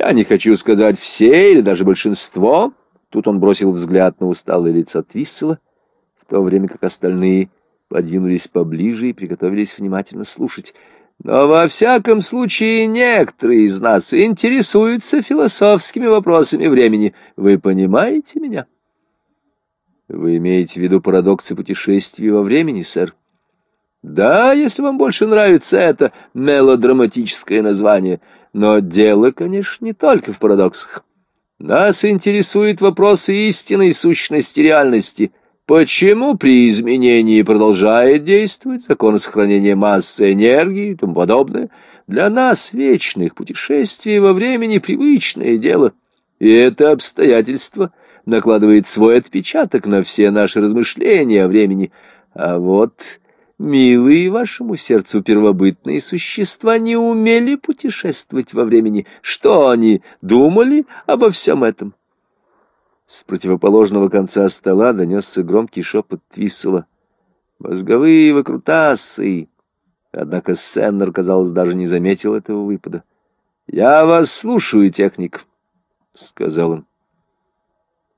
Я не хочу сказать все или даже большинство. Тут он бросил взгляд на усталое лицо Твиссела, в то время как остальные подвинулись поближе и приготовились внимательно слушать. Но во всяком случае некоторые из нас интересуются философскими вопросами времени. Вы понимаете меня? Вы имеете в виду парадоксы путешествий во времени, сэр? Да, если вам больше нравится это мелодраматическое название. Но дело, конечно, не только в парадоксах. Нас интересует вопрос истинной сущности реальности. Почему при изменении продолжает действовать закон сохранения массы энергии и тому подобное? Для нас вечных путешествий во времени привычное дело. И это обстоятельство накладывает свой отпечаток на все наши размышления о времени. А вот Милые вашему сердцу первобытные существа не умели путешествовать во времени. Что они думали обо всем этом? С противоположного конца стола донесся громкий шепот Твиссела. «Мозговые выкрутасы!» Однако Сеннер, казалось, даже не заметил этого выпада. «Я вас слушаю, техник», — сказал он.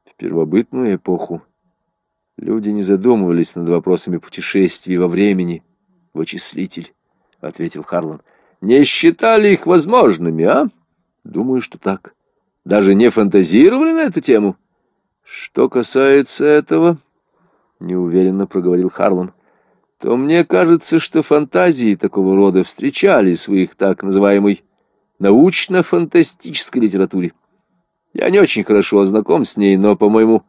В первобытную эпоху Люди не задумывались над вопросами путешествий во времени. Вычислитель, — ответил Харлан. Не считали их возможными, а? Думаю, что так. Даже не фантазировали на эту тему. Что касается этого, — неуверенно проговорил Харлан, — то мне кажется, что фантазии такого рода встречались в их так называемой научно-фантастической литературе. Я не очень хорошо знаком с ней, но, по-моему,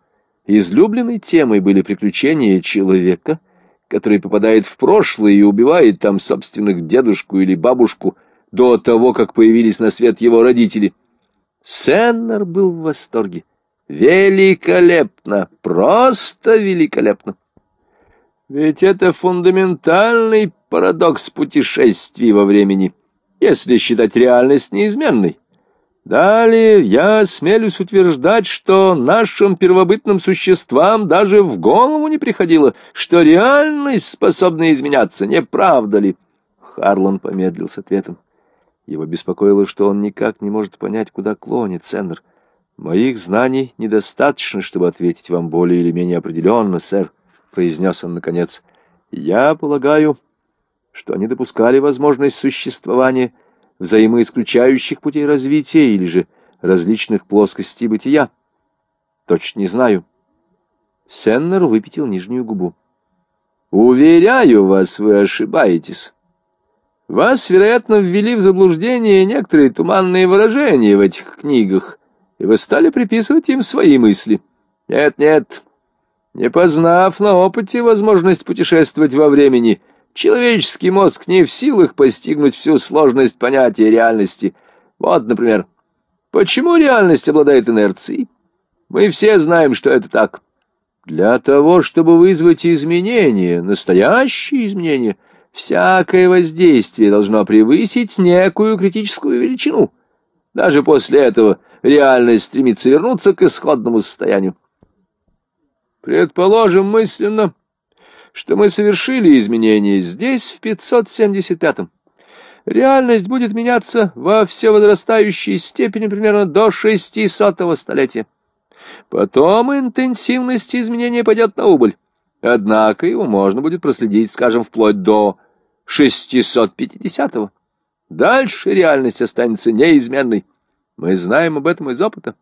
Излюбленной темой были приключения человека, который попадает в прошлое и убивает там собственных дедушку или бабушку до того, как появились на свет его родители. Сеннер был в восторге. Великолепно, просто великолепно. Ведь это фундаментальный парадокс путешествий во времени, если считать реальность неизменной. Далее я осмелюсь утверждать, что нашим первобытным существам даже в голову не приходило, что реальность способна изменяться, не правда ли? Харлан помедлил с ответом. Его беспокоило, что он никак не может понять, куда клонит Сендер. «Моих знаний недостаточно, чтобы ответить вам более или менее определенно, сэр», — произнес он наконец. «Я полагаю, что они допускали возможность существования взаимоисключающих путей развития или же различных плоскостей бытия? Точно не знаю. Сеннер выпятил нижнюю губу. Уверяю вас, вы ошибаетесь. Вас, вероятно, ввели в заблуждение некоторые туманные выражения в этих книгах, и вы стали приписывать им свои мысли. Нет, нет, не познав на опыте возможность путешествовать во времени — Человеческий мозг не в силах постигнуть всю сложность понятия реальности. Вот, например, почему реальность обладает инерцией? Мы все знаем, что это так. Для того, чтобы вызвать изменения, настоящие изменения, всякое воздействие должно превысить некую критическую величину. Даже после этого реальность стремится вернуться к исходному состоянию. Предположим мысленно, что мы совершили изменения здесь, в 575-м. Реальность будет меняться во все возрастающей степени примерно до 600-го столетия. Потом интенсивность изменения пойдет на убыль. Однако его можно будет проследить, скажем, вплоть до 650-го. Дальше реальность останется неизменной. Мы знаем об этом из опыта.